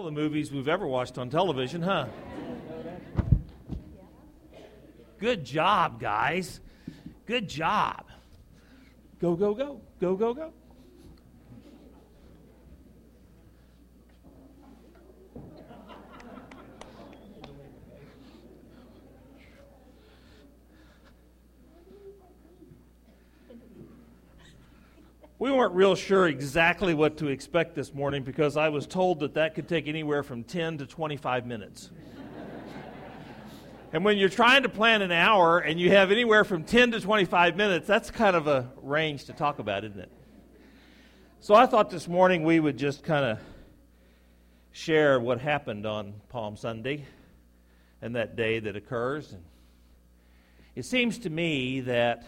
all the movies we've ever watched on television, huh? Good job, guys. Good job. Go, go, go. Go, go, go. We weren't real sure exactly what to expect this morning because I was told that that could take anywhere from 10 to 25 minutes. and when you're trying to plan an hour and you have anywhere from 10 to 25 minutes, that's kind of a range to talk about, isn't it? So I thought this morning we would just kind of share what happened on Palm Sunday and that day that occurs. And it seems to me that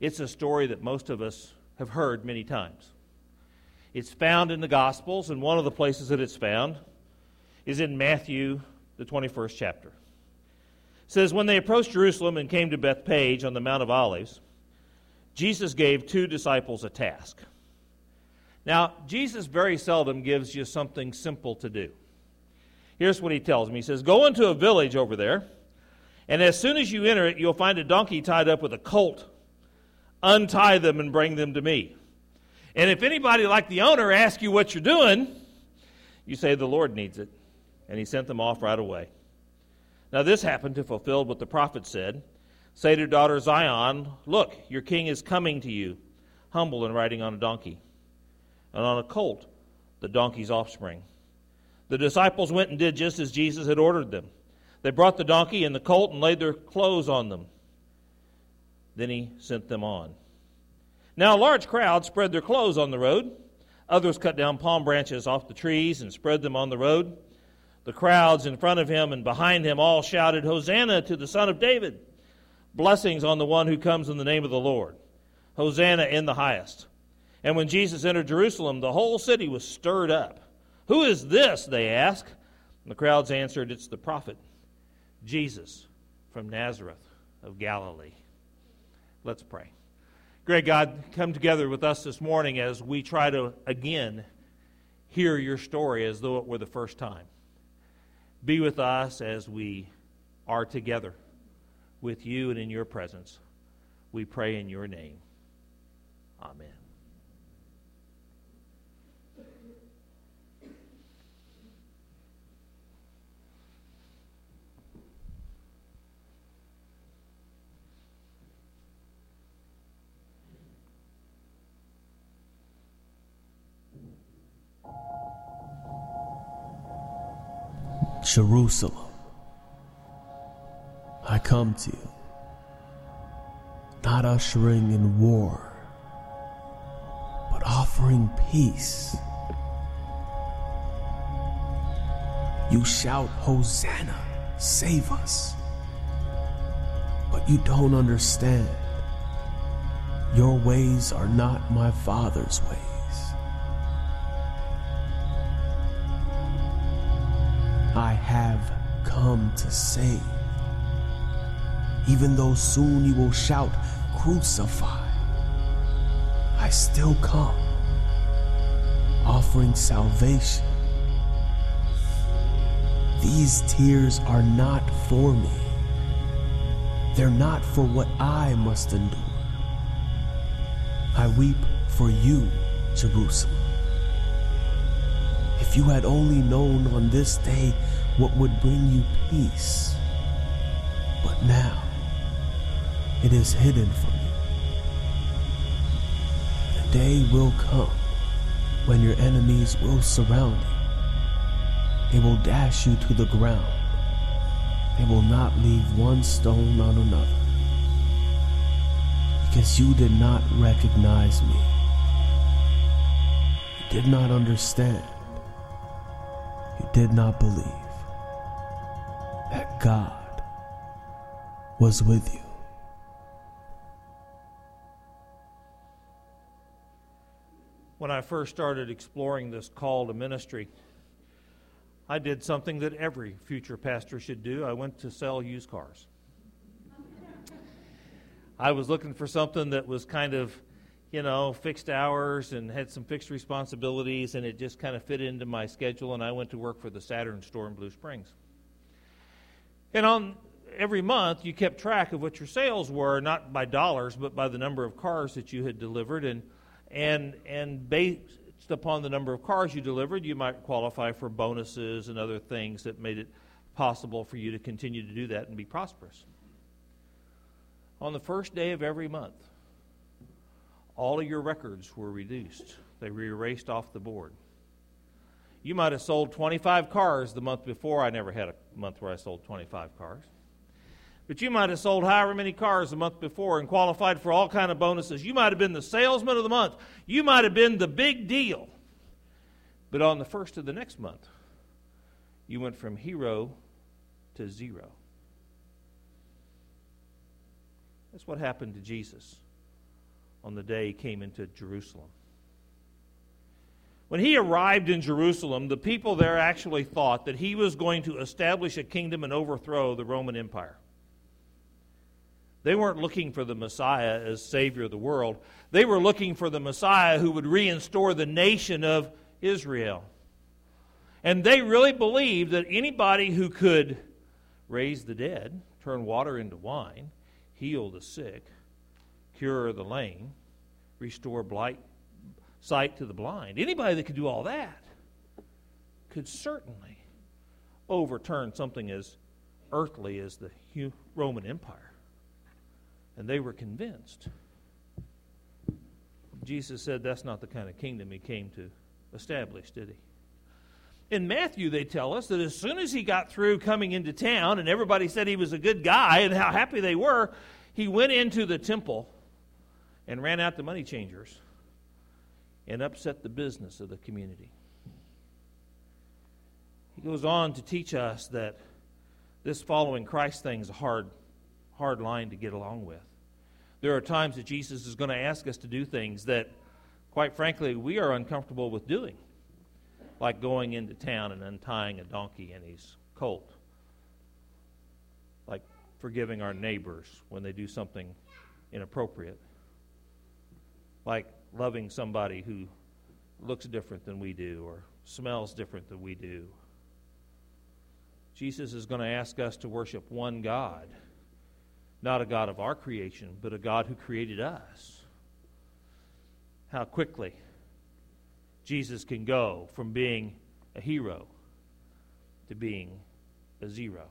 it's a story that most of us have heard many times. It's found in the Gospels, and one of the places that it's found is in Matthew, the 21st chapter. It says, When they approached Jerusalem and came to Bethphage on the Mount of Olives, Jesus gave two disciples a task. Now, Jesus very seldom gives you something simple to do. Here's what he tells me He says, Go into a village over there, and as soon as you enter it, you'll find a donkey tied up with a colt untie them and bring them to me. And if anybody like the owner asks you what you're doing, you say the Lord needs it. And he sent them off right away. Now, this happened to fulfill what the prophet said Say to daughter Zion, Look, your king is coming to you, humble and riding on a donkey, and on a colt, the donkey's offspring. The disciples went and did just as Jesus had ordered them. They brought the donkey and the colt and laid their clothes on them. Then he sent them on. Now, a large crowd spread their clothes on the road. Others cut down palm branches off the trees and spread them on the road. The crowds in front of him and behind him all shouted, Hosanna to the Son of David! Blessings on the one who comes in the name of the Lord! Hosanna in the highest! And when Jesus entered Jerusalem, the whole city was stirred up. Who is this? They asked. And the crowds answered, It's the prophet, Jesus from Nazareth of Galilee. Let's pray. Great God, come together with us this morning as we try to again hear your story as though it were the first time. Be with us as we are together with you and in your presence. We pray in your name. Amen. Jerusalem, I come to you, not ushering in war, but offering peace. You shout, Hosanna, save us. But you don't understand. Your ways are not my Father's ways. Have come to save. Even though soon you will shout, Crucify, I still come, offering salvation. These tears are not for me. They're not for what I must endure. I weep for you, Jerusalem. If you had only known on this day what would bring you peace. But now, it is hidden from you. The day will come when your enemies will surround you. They will dash you to the ground. They will not leave one stone on another. Because you did not recognize me. You did not understand. You did not believe that God was with you. When I first started exploring this call to ministry, I did something that every future pastor should do. I went to sell used cars. I was looking for something that was kind of you know, fixed hours and had some fixed responsibilities, and it just kind of fit into my schedule, and I went to work for the Saturn store in Blue Springs. And on every month, you kept track of what your sales were, not by dollars, but by the number of cars that you had delivered, and and and based upon the number of cars you delivered, you might qualify for bonuses and other things that made it possible for you to continue to do that and be prosperous. On the first day of every month, all of your records were reduced. They were erased off the board. You might have sold 25 cars the month before. I never had a month where I sold 25 cars. But you might have sold however many cars the month before and qualified for all kind of bonuses. You might have been the salesman of the month. You might have been the big deal. But on the first of the next month, you went from hero to zero. That's what happened to Jesus on the day he came into Jerusalem. When he arrived in Jerusalem, the people there actually thought that he was going to establish a kingdom and overthrow the Roman Empire. They weren't looking for the Messiah as Savior of the world. They were looking for the Messiah who would reinstore the nation of Israel. And they really believed that anybody who could raise the dead, turn water into wine, heal the sick, cure the lame, restore blight, sight to the blind. Anybody that could do all that could certainly overturn something as earthly as the Roman Empire. And they were convinced. Jesus said that's not the kind of kingdom he came to establish, did he? In Matthew, they tell us that as soon as he got through coming into town and everybody said he was a good guy and how happy they were, he went into the temple and ran out the money changers and upset the business of the community. He goes on to teach us that this following Christ thing is a hard, hard line to get along with. There are times that Jesus is going to ask us to do things that, quite frankly, we are uncomfortable with doing, like going into town and untying a donkey and his colt, like forgiving our neighbors when they do something inappropriate like loving somebody who looks different than we do or smells different than we do. Jesus is going to ask us to worship one God, not a God of our creation, but a God who created us. How quickly Jesus can go from being a hero to being a zero.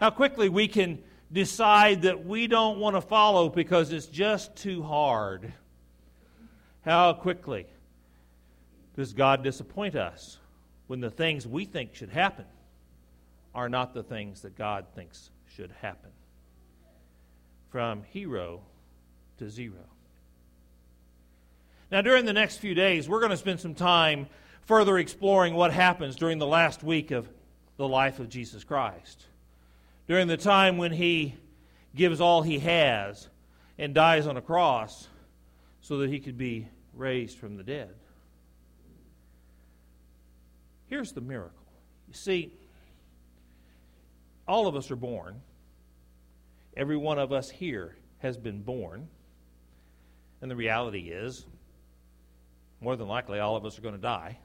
How quickly we can decide that we don't want to follow because it's just too hard. How quickly does God disappoint us when the things we think should happen are not the things that God thinks should happen? From hero to zero. Now, during the next few days, we're going to spend some time further exploring what happens during the last week of the life of Jesus Christ during the time when he gives all he has and dies on a cross so that he could be raised from the dead. Here's the miracle. You see, all of us are born. Every one of us here has been born. And the reality is, more than likely, all of us are going to die.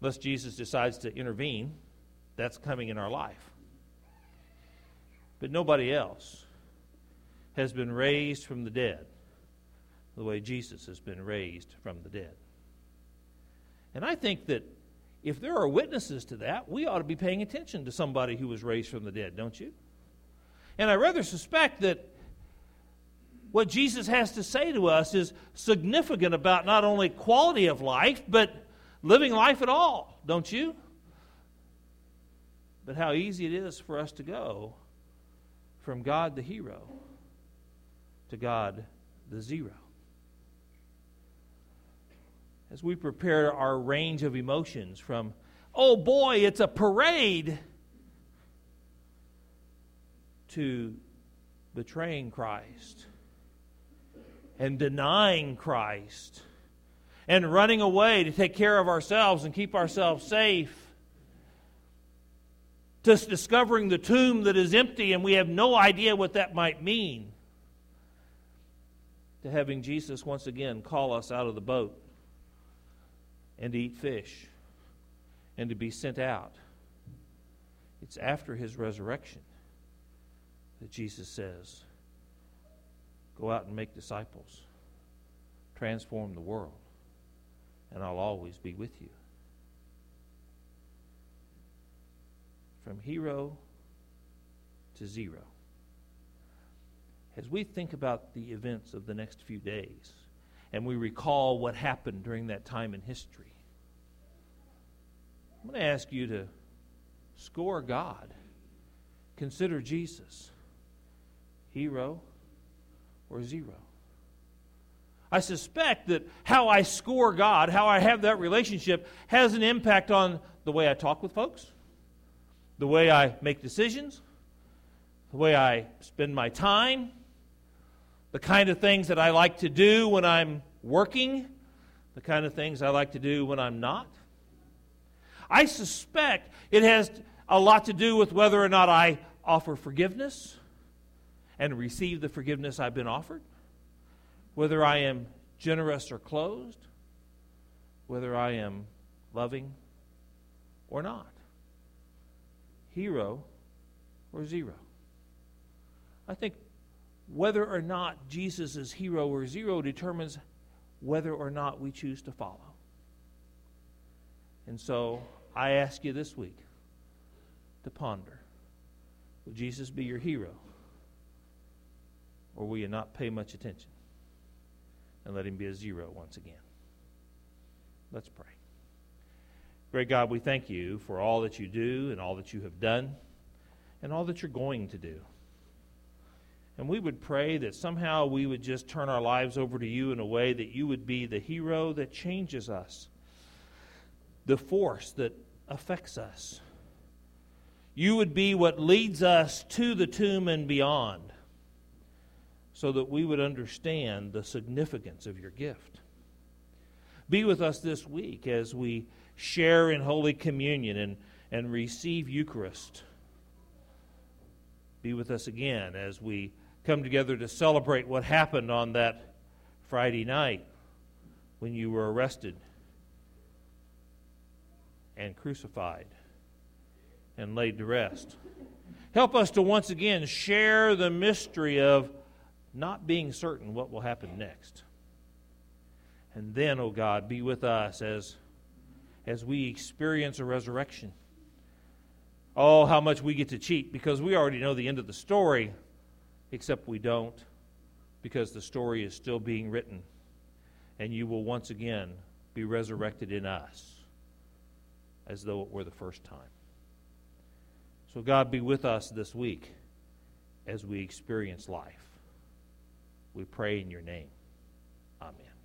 Unless Jesus decides to intervene, that's coming in our life. But nobody else has been raised from the dead the way Jesus has been raised from the dead. And I think that if there are witnesses to that, we ought to be paying attention to somebody who was raised from the dead, don't you? And I rather suspect that what Jesus has to say to us is significant about not only quality of life, but living life at all, don't you? But how easy it is for us to go from God the hero to God the zero. As we prepare our range of emotions from, oh boy, it's a parade, to betraying Christ and denying Christ and running away to take care of ourselves and keep ourselves safe just discovering the tomb that is empty and we have no idea what that might mean. to having Jesus once again call us out of the boat and to eat fish and to be sent out. It's after his resurrection that Jesus says, Go out and make disciples, transform the world, and I'll always be with you. From hero to zero. As we think about the events of the next few days, and we recall what happened during that time in history, I'm going to ask you to score God. Consider Jesus hero or zero. I suspect that how I score God, how I have that relationship, has an impact on the way I talk with folks, the way I make decisions, the way I spend my time, the kind of things that I like to do when I'm working, the kind of things I like to do when I'm not. I suspect it has a lot to do with whether or not I offer forgiveness and receive the forgiveness I've been offered, whether I am generous or closed, whether I am loving or not. Hero or zero. I think whether or not Jesus is hero or zero determines whether or not we choose to follow. And so I ask you this week to ponder Will Jesus be your hero? Or will you not pay much attention and let him be a zero once again? Let's pray. Great God, we thank you for all that you do and all that you have done and all that you're going to do. And we would pray that somehow we would just turn our lives over to you in a way that you would be the hero that changes us, the force that affects us. You would be what leads us to the tomb and beyond so that we would understand the significance of your gift. Be with us this week as we share in Holy Communion and, and receive Eucharist. Be with us again as we come together to celebrate what happened on that Friday night when you were arrested and crucified and laid to rest. Help us to once again share the mystery of not being certain what will happen next. And then, oh God, be with us as, as we experience a resurrection. Oh, how much we get to cheat because we already know the end of the story, except we don't because the story is still being written. And you will once again be resurrected in us as though it were the first time. So, God, be with us this week as we experience life. We pray in your name. Amen.